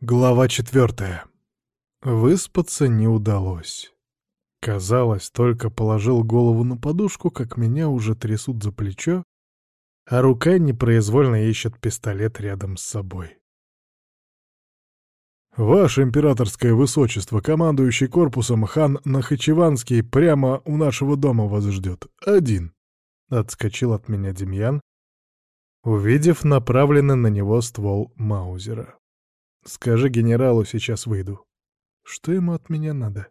Глава четвертая. Выспаться не удалось. Казалось, только положил голову на подушку, как меня уже трясут за плечо, а рука непроизвольно ищет пистолет рядом с собой. «Ваше императорское высочество, командующий корпусом хан Нахачеванский прямо у нашего дома вас ждет. Один!» — отскочил от меня Демьян, увидев направленный на него ствол Маузера. «Скажи генералу, сейчас выйду. Что ему от меня надо?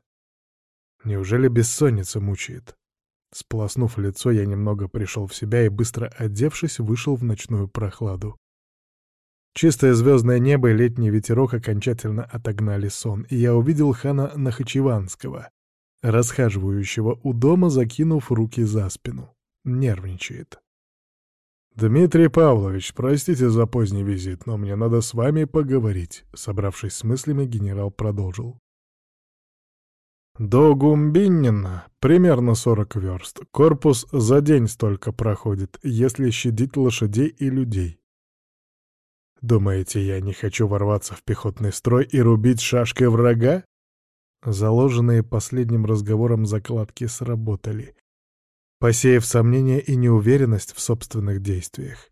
Неужели бессонница мучает?» Сполоснув лицо, я немного пришел в себя и, быстро одевшись, вышел в ночную прохладу. Чистое звездное небо и летний ветерок окончательно отогнали сон, и я увидел хана Нахачеванского, расхаживающего у дома, закинув руки за спину. Нервничает. «Дмитрий Павлович, простите за поздний визит, но мне надо с вами поговорить», — собравшись с мыслями, генерал продолжил. До Гумбиннина примерно 40 верст. Корпус за день столько проходит, если щадить лошадей и людей. Думаете, я не хочу ворваться в пехотный строй и рубить шашкой врага? Заложенные последним разговором закладки сработали, посеяв сомнения и неуверенность в собственных действиях.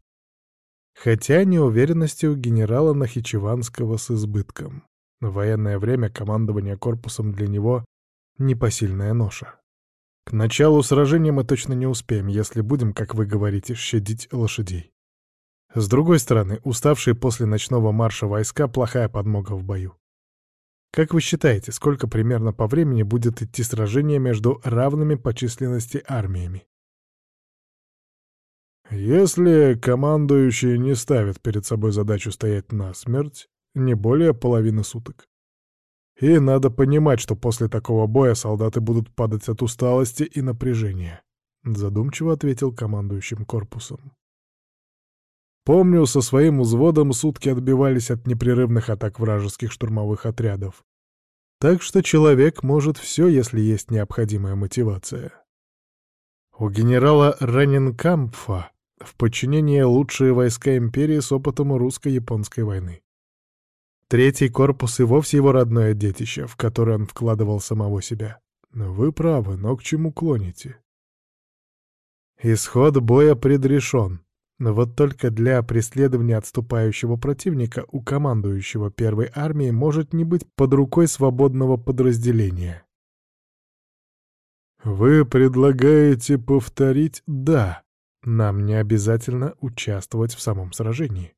Хотя неуверенности у генерала Нахичеванского с избытком. В военное время командование корпусом для него — непосильная ноша. К началу сражения мы точно не успеем, если будем, как вы говорите, щадить лошадей. С другой стороны, уставшие после ночного марша войска — плохая подмога в бою. Как вы считаете, сколько примерно по времени будет идти сражение между равными по численности армиями? Если командующий не ставит перед собой задачу стоять на смерть, не более половины суток. И надо понимать, что после такого боя солдаты будут падать от усталости и напряжения, задумчиво ответил командующим корпусом. Помню, со своим взводом сутки отбивались от непрерывных атак вражеских штурмовых отрядов. Так что человек может все, если есть необходимая мотивация. У генерала Раненкампфа в подчинении лучшие войска империи с опытом русско-японской войны. Третий корпус и вовсе его родное детище, в которое он вкладывал самого себя. Вы правы, но к чему клоните? Исход боя предрешен. Но вот только для преследования отступающего противника у командующего первой армии может не быть под рукой свободного подразделения. Вы предлагаете повторить «да». Нам не обязательно участвовать в самом сражении.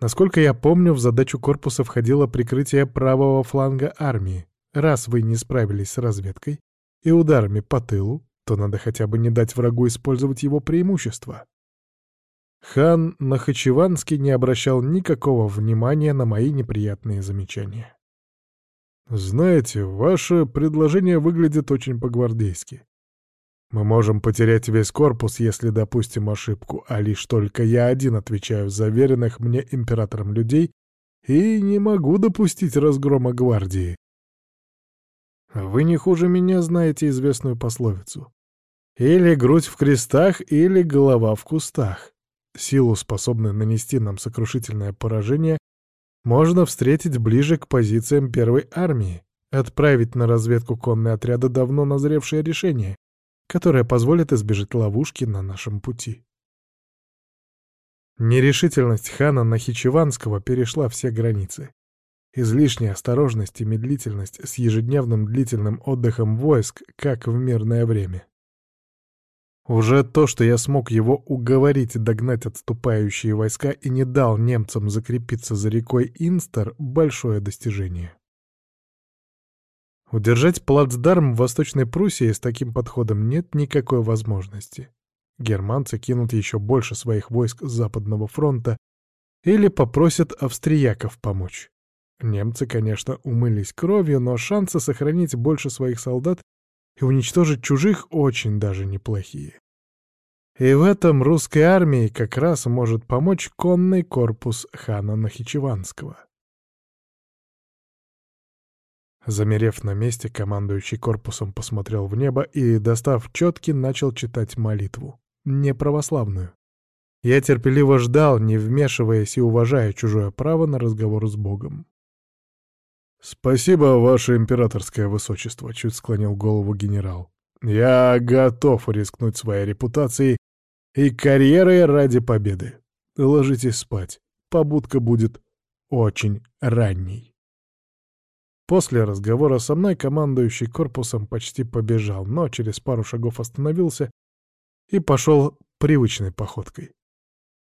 Насколько я помню, в задачу корпуса входило прикрытие правого фланга армии. Раз вы не справились с разведкой и ударами по тылу, то надо хотя бы не дать врагу использовать его преимущество. Хан Нахачеванский не обращал никакого внимания на мои неприятные замечания. «Знаете, ваше предложение выглядит очень по-гвардейски. Мы можем потерять весь корпус, если допустим ошибку, а лишь только я один отвечаю за веренных мне императором людей и не могу допустить разгрома гвардии. Вы не хуже меня знаете известную пословицу. Или грудь в крестах, или голова в кустах. Силу, способную нанести нам сокрушительное поражение, можно встретить ближе к позициям первой армии, отправить на разведку конные отряды давно назревшее решение, которое позволит избежать ловушки на нашем пути. Нерешительность хана Нахичеванского перешла все границы. Излишняя осторожность и медлительность с ежедневным длительным отдыхом войск, как в мирное время. Уже то, что я смог его уговорить догнать отступающие войска и не дал немцам закрепиться за рекой Инстер — большое достижение. Удержать плацдарм в Восточной Пруссии с таким подходом нет никакой возможности. Германцы кинут еще больше своих войск с Западного фронта или попросят австрияков помочь. Немцы, конечно, умылись кровью, но шансы сохранить больше своих солдат и уничтожить чужих очень даже неплохие. И в этом русской армии как раз может помочь конный корпус хана Нахичеванского. Замерев на месте, командующий корпусом посмотрел в небо и, достав четки, начал читать молитву. Не православную. Я терпеливо ждал, не вмешиваясь и уважая чужое право на разговор с Богом. «Спасибо, ваше императорское высочество», — чуть склонил голову генерал. «Я готов рискнуть своей репутацией и карьерой ради победы. Ложитесь спать. Побудка будет очень ранней». После разговора со мной командующий корпусом почти побежал, но через пару шагов остановился и пошел привычной походкой.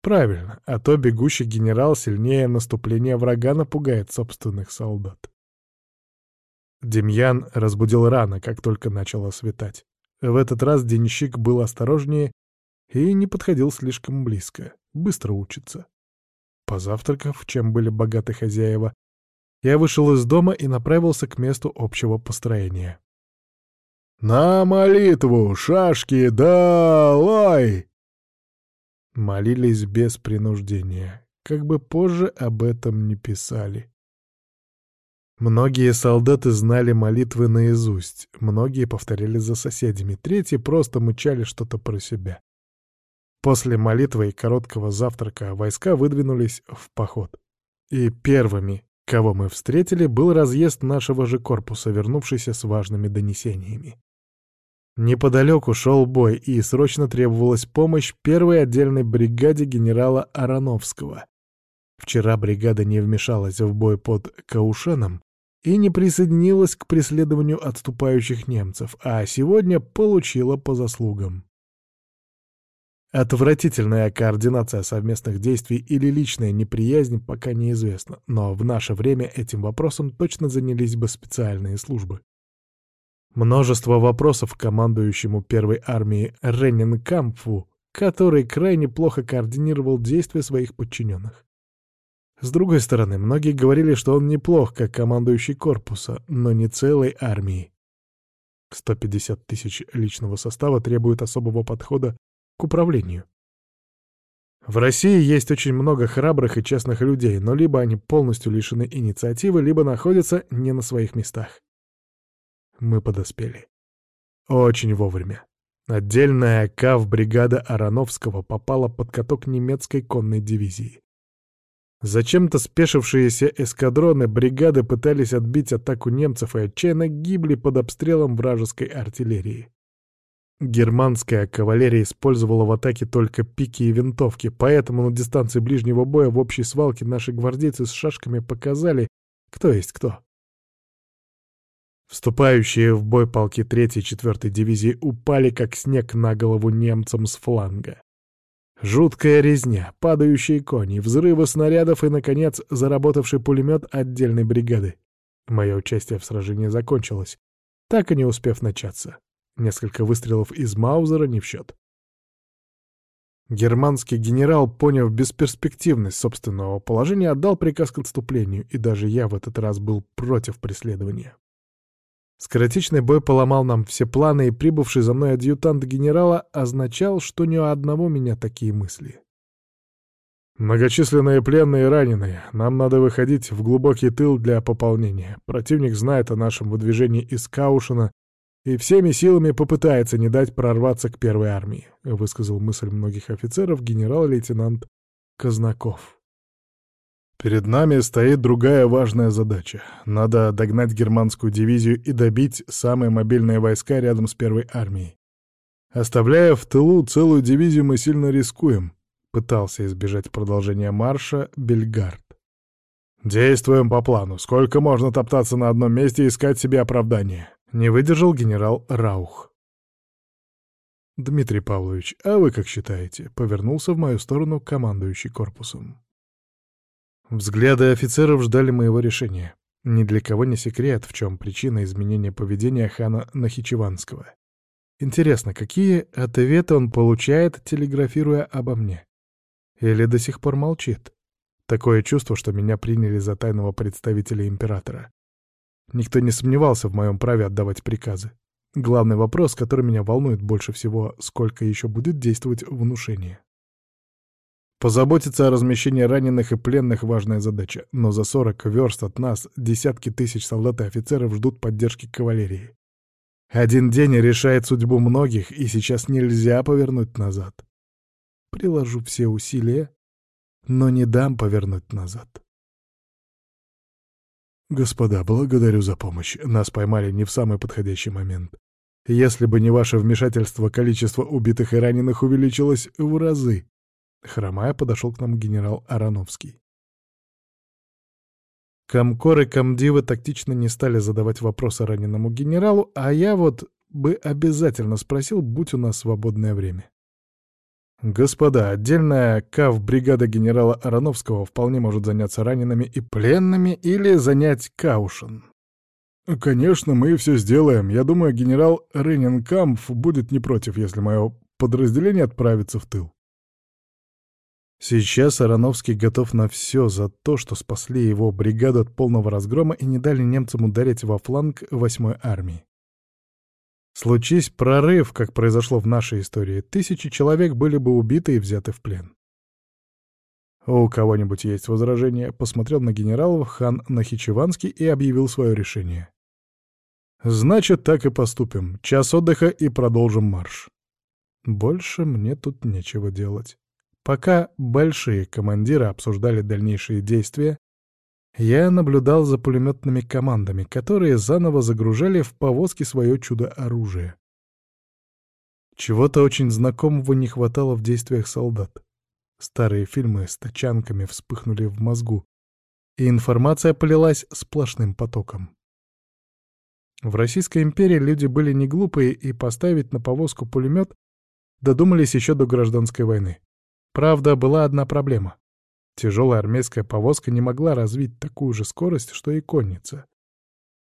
Правильно, а то бегущий генерал сильнее наступления врага напугает собственных солдат. Демьян разбудил рано, как только начало светать. В этот раз денщик был осторожнее и не подходил слишком близко. Быстро учится. Позавтракав, чем были богаты хозяева, я вышел из дома и направился к месту общего построения. «На молитву! Шашки! Давай!» Молились без принуждения, как бы позже об этом не писали. Многие солдаты знали молитвы наизусть, многие повторяли за соседями, третьи просто мычали что-то про себя. После молитвы и короткого завтрака войска выдвинулись в поход. И первыми, кого мы встретили, был разъезд нашего же корпуса, вернувшийся с важными донесениями. Неподалеку шел бой, и срочно требовалась помощь первой отдельной бригаде генерала Ароновского. Вчера бригада не вмешалась в бой под Каушеном и не присоединилась к преследованию отступающих немцев, а сегодня получила по заслугам. Отвратительная координация совместных действий или личная неприязнь пока неизвестна, но в наше время этим вопросом точно занялись бы специальные службы. Множество вопросов командующему первой армией Реннинкампфу, который крайне плохо координировал действия своих подчиненных. С другой стороны, многие говорили, что он неплох как командующий корпуса, но не целой армии. 150 тысяч личного состава требует особого подхода к управлению. В России есть очень много храбрых и честных людей, но либо они полностью лишены инициативы, либо находятся не на своих местах мы подоспели. Очень вовремя. Отдельная КАВ бригада Ароновского попала под каток немецкой конной дивизии. Зачем-то спешившиеся эскадроны бригады пытались отбить атаку немцев и отчаянно гибли под обстрелом вражеской артиллерии. Германская кавалерия использовала в атаке только пики и винтовки, поэтому на дистанции ближнего боя в общей свалке наши гвардейцы с шашками показали, кто есть кто. Вступающие в бой полки 3-й и 4-й дивизии упали, как снег на голову немцам с фланга. Жуткая резня, падающие кони, взрывы снарядов и, наконец, заработавший пулемет отдельной бригады. Мое участие в сражении закончилось, так и не успев начаться. Несколько выстрелов из Маузера не в счет. Германский генерал, поняв бесперспективность собственного положения, отдал приказ к отступлению, и даже я в этот раз был против преследования. Скоротечный бой поломал нам все планы, и прибывший за мной адъютант генерала означал, что ни у одного меня такие мысли. Многочисленные пленные и раненые. Нам надо выходить в глубокий тыл для пополнения. Противник знает о нашем выдвижении из Каушина и всеми силами попытается не дать прорваться к первой армии, высказал мысль многих офицеров генерал-лейтенант Казнаков. Перед нами стоит другая важная задача. Надо догнать германскую дивизию и добить самые мобильные войска рядом с первой армией. Оставляя в тылу целую дивизию, мы сильно рискуем. Пытался избежать продолжения марша Бельгард. «Действуем по плану. Сколько можно топтаться на одном месте и искать себе оправдание?» Не выдержал генерал Раух. «Дмитрий Павлович, а вы как считаете?» — повернулся в мою сторону командующий корпусом. Взгляды офицеров ждали моего решения. Ни для кого не секрет, в чем причина изменения поведения хана Нахичеванского. Интересно, какие ответы он получает, телеграфируя обо мне? Или до сих пор молчит? Такое чувство, что меня приняли за тайного представителя императора. Никто не сомневался в моем праве отдавать приказы. Главный вопрос, который меня волнует больше всего, сколько еще будет действовать внушение. Позаботиться о размещении раненых и пленных — важная задача, но за 40 верст от нас десятки тысяч солдат и офицеров ждут поддержки кавалерии. Один день решает судьбу многих, и сейчас нельзя повернуть назад. Приложу все усилия, но не дам повернуть назад. «Господа, благодарю за помощь. Нас поймали не в самый подходящий момент. Если бы не ваше вмешательство, количество убитых и раненых увеличилось в разы». Хромая подошел к нам генерал Ароновский. И комдивы тактично не стали задавать вопросы раненому генералу, а я вот бы обязательно спросил, будь у нас свободное время. Господа, отдельная КАВ-бригада генерала Ароновского вполне может заняться ранеными и пленными или занять Каушен. Конечно, мы все сделаем. Я думаю, генерал Ренинкамф будет не против, если мое подразделение отправится в тыл. Сейчас Ароновский готов на все за то, что спасли его бригаду от полного разгрома и не дали немцам ударить во фланг 8-й армии. Случись прорыв, как произошло в нашей истории, тысячи человек были бы убиты и взяты в плен. «У кого-нибудь есть возражения?» — посмотрел на генералов хан Нахичеванский и объявил свое решение. «Значит, так и поступим. Час отдыха и продолжим марш». Больше мне тут нечего делать. Пока большие командиры обсуждали дальнейшие действия, я наблюдал за пулеметными командами, которые заново загружали в повозки свое чудо-оружие. Чего-то очень знакомого не хватало в действиях солдат. Старые фильмы с тачанками вспыхнули в мозгу, и информация полилась сплошным потоком. В Российской империи люди были не глупые и поставить на повозку пулемет додумались еще до гражданской войны. Правда, была одна проблема. Тяжелая армейская повозка не могла развить такую же скорость, что и конница.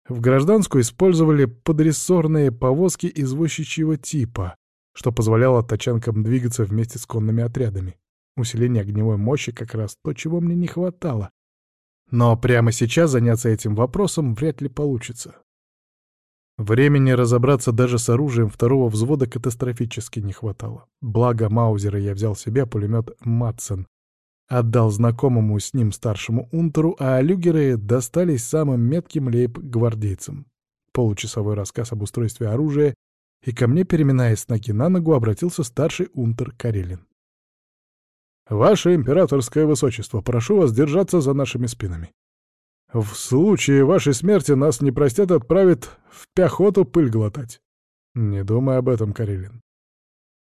В гражданскую использовали подрессорные повозки извозчичьего типа, что позволяло тачанкам двигаться вместе с конными отрядами. Усиление огневой мощи как раз то, чего мне не хватало. Но прямо сейчас заняться этим вопросом вряд ли получится. Времени разобраться даже с оружием второго взвода катастрофически не хватало. Благо Маузера я взял себе пулемет «Матсон», Отдал знакомому с ним старшему унтеру, а люгеры достались самым метким лейб-гвардейцам. Получасовой рассказ об устройстве оружия, и ко мне, переминаясь с ноги на ногу, обратился старший унтер Карелин. «Ваше императорское высочество, прошу вас держаться за нашими спинами. В случае вашей смерти нас не простят и отправят в пехоту пыль глотать». «Не думай об этом, Карелин.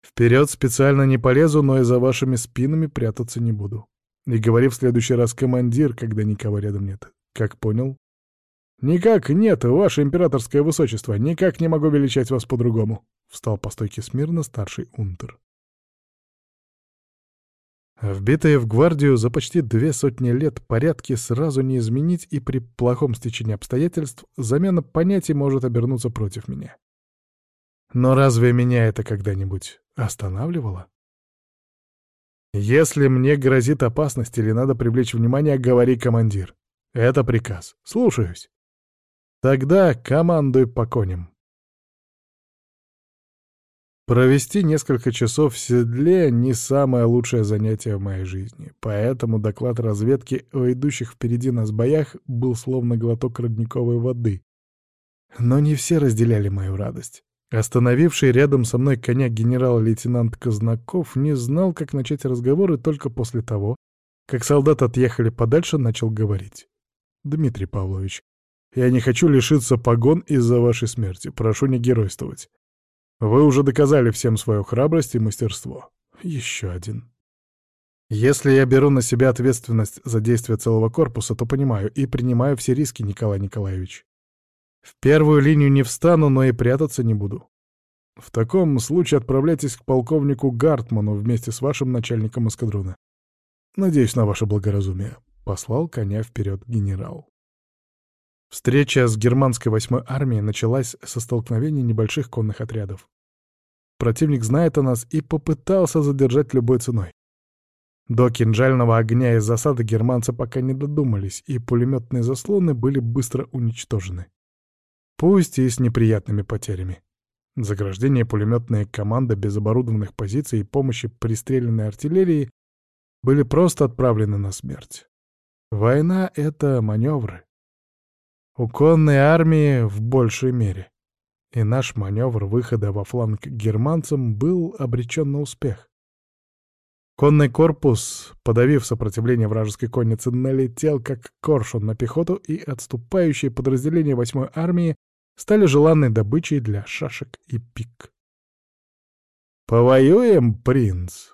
Вперед специально не полезу, но и за вашими спинами прятаться не буду. И говори в следующий раз командир, когда никого рядом нет. Как понял? Никак нет, ваше императорское высочество, никак не могу величать вас по-другому. Встал по стойке смирно старший унтер. Вбитые в гвардию за почти две сотни лет порядки сразу не изменить, и при плохом стечении обстоятельств замена понятий может обернуться против меня. Но разве меня это когда-нибудь останавливало? «Если мне грозит опасность или надо привлечь внимание, говори, командир. Это приказ. Слушаюсь. Тогда командуй по коням». Провести несколько часов в седле — не самое лучшее занятие в моей жизни, поэтому доклад разведки о идущих впереди нас боях был словно глоток родниковой воды. Но не все разделяли мою радость. Остановивший рядом со мной коня генерал-лейтенант Казнаков не знал, как начать разговор, и только после того, как солдаты отъехали подальше, начал говорить. «Дмитрий Павлович, я не хочу лишиться погон из-за вашей смерти. Прошу не геройствовать. Вы уже доказали всем свою храбрость и мастерство. Еще один. Если я беру на себя ответственность за действия целого корпуса, то понимаю и принимаю все риски, Николай Николаевич. В первую линию не встану, но и прятаться не буду. В таком случае отправляйтесь к полковнику Гартману вместе с вашим начальником эскадрона. Надеюсь на ваше благоразумие. Послал коня вперед генерал. Встреча с германской восьмой армией началась со столкновения небольших конных отрядов. Противник знает о нас и попытался задержать любой ценой. До кинжального огня из засады германцы пока не додумались, и пулеметные заслоны были быстро уничтожены. Пусть и с неприятными потерями. Заграждение пулеметная команда без оборудованных позиций и помощи пристреленной артиллерии были просто отправлены на смерть. Война — это маневры. У конной армии в большей мере. И наш маневр выхода во фланг германцам был обречен на успех. Конный корпус, подавив сопротивление вражеской конницы, налетел как коршун на пехоту, и отступающие подразделения 8-й армии стали желанной добычей для шашек и пик. «Повоюем, принц!»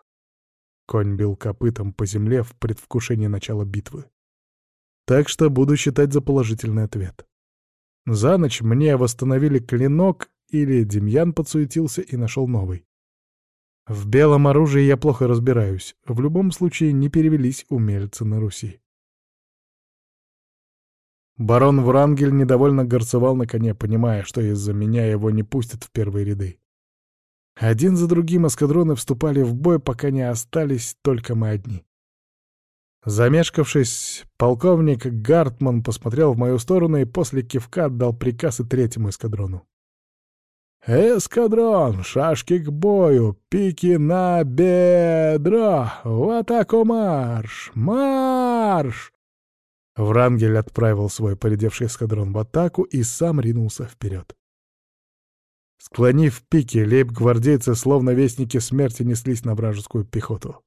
Конь бил копытом по земле в предвкушении начала битвы. Так что буду считать за положительный ответ. За ночь мне восстановили клинок, или Демьян подсуетился и нашел новый. В белом оружии я плохо разбираюсь. В любом случае не перевелись умельцы на Руси. Барон Врангель недовольно горцевал на коне, понимая, что из-за меня его не пустят в первые ряды. Один за другим эскадроны вступали в бой, пока не остались только мы одни. Замешкавшись, полковник Гартман посмотрел в мою сторону и после кивка отдал приказ и третьему эскадрону. «Эскадрон! Шашки к бою! Пики на бедро! В атаку марш! Марш!» Врангель отправил свой поредевший эскадрон в атаку и сам ринулся вперед. Склонив пики, лейб-гвардейцы, словно вестники смерти, неслись на вражескую пехоту.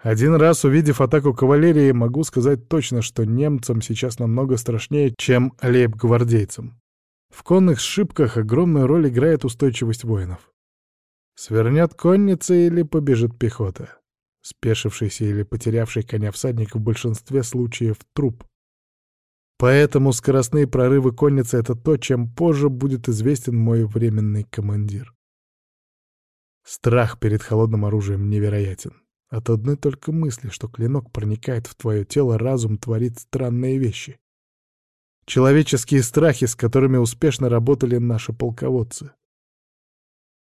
Один раз увидев атаку кавалерии, могу сказать точно, что немцам сейчас намного страшнее, чем лейб-гвардейцам. В конных сшибках огромную роль играет устойчивость воинов. Свернет конница или побежит пехота. Спешившийся или потерявший коня всадник в большинстве случаев труп. Поэтому скоростные прорывы конницы — это то, чем позже будет известен мой временный командир. Страх перед холодным оружием невероятен. От одной только мысли, что клинок проникает в твое тело, разум творит странные вещи. Человеческие страхи, с которыми успешно работали наши полководцы.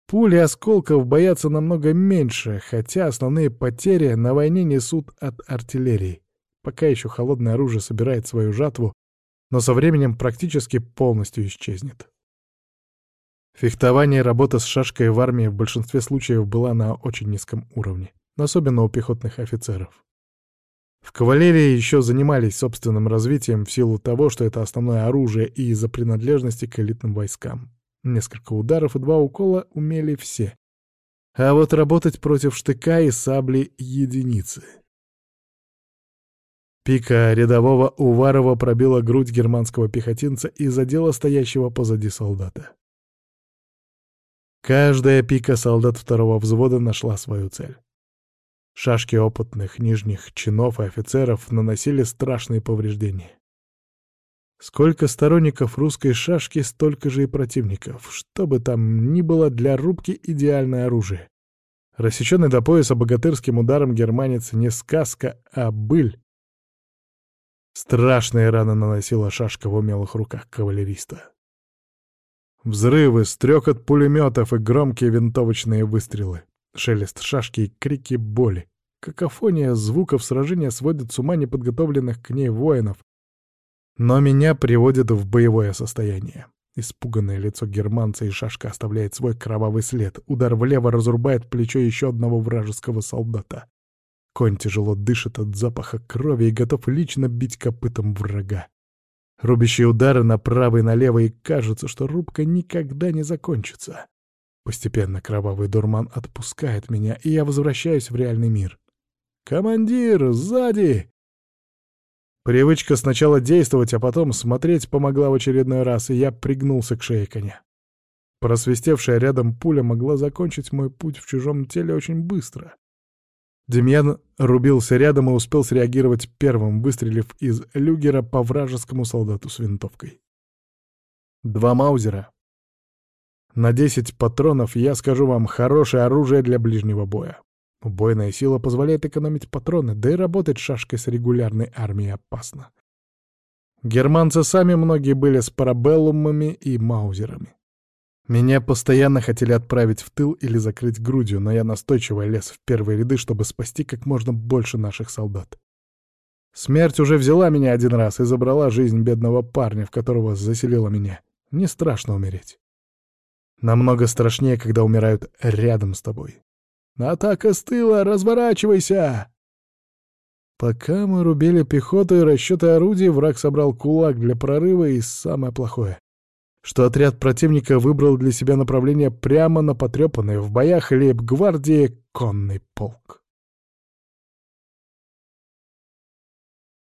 Пули осколков боятся намного меньше, хотя основные потери на войне несут от артиллерии. Пока еще холодное оружие собирает свою жатву, но со временем практически полностью исчезнет. Фехтование и работа с шашкой в армии в большинстве случаев была на очень низком уровне, особенно у пехотных офицеров. В кавалерии еще занимались собственным развитием в силу того, что это основное оружие и из-за принадлежности к элитным войскам. Несколько ударов и два укола умели все. А вот работать против штыка и сабли — единицы. Пика рядового Уварова пробила грудь германского пехотинца и задела стоящего позади солдата. Каждая пика солдат второго взвода нашла свою цель. Шашки опытных нижних чинов и офицеров наносили страшные повреждения. Сколько сторонников русской шашки, столько же и противников. Что бы там ни было для рубки идеальное оружие. Рассеченный до пояса богатырским ударом германец не сказка, а быль. Страшные раны наносила шашка в умелых руках кавалериста. Взрывы, стрекот пулеметов и громкие винтовочные выстрелы шелест шашки и крики боли. Какофония звуков сражения сводит с ума неподготовленных к ней воинов. Но меня приводит в боевое состояние. Испуганное лицо германца и шашка оставляет свой кровавый след. Удар влево разрубает плечо еще одного вражеского солдата. Конь тяжело дышит от запаха крови и готов лично бить копытом врага. Рубящие удары направо и налево, и кажется, что рубка никогда не закончится. Постепенно кровавый дурман отпускает меня, и я возвращаюсь в реальный мир. «Командир, сзади!» Привычка сначала действовать, а потом смотреть помогла в очередной раз, и я пригнулся к шее коня. Просвистевшая рядом пуля могла закончить мой путь в чужом теле очень быстро. Демьян рубился рядом и успел среагировать первым, выстрелив из люгера по вражескому солдату с винтовкой. Два маузера, на 10 патронов я скажу вам хорошее оружие для ближнего боя. Убойная сила позволяет экономить патроны, да и работать шашкой с регулярной армией опасно. Германцы сами многие были с парабеллумами и маузерами. Меня постоянно хотели отправить в тыл или закрыть грудью, но я настойчиво лез в первые ряды, чтобы спасти как можно больше наших солдат. Смерть уже взяла меня один раз и забрала жизнь бедного парня, в которого заселила меня. Не страшно умереть. Намного страшнее, когда умирают рядом с тобой. «Атака с тыла! Разворачивайся!» Пока мы рубили пехоту и расчеты орудий, враг собрал кулак для прорыва и самое плохое, что отряд противника выбрал для себя направление прямо на потрепанный в боях лейб-гвардии конный полк.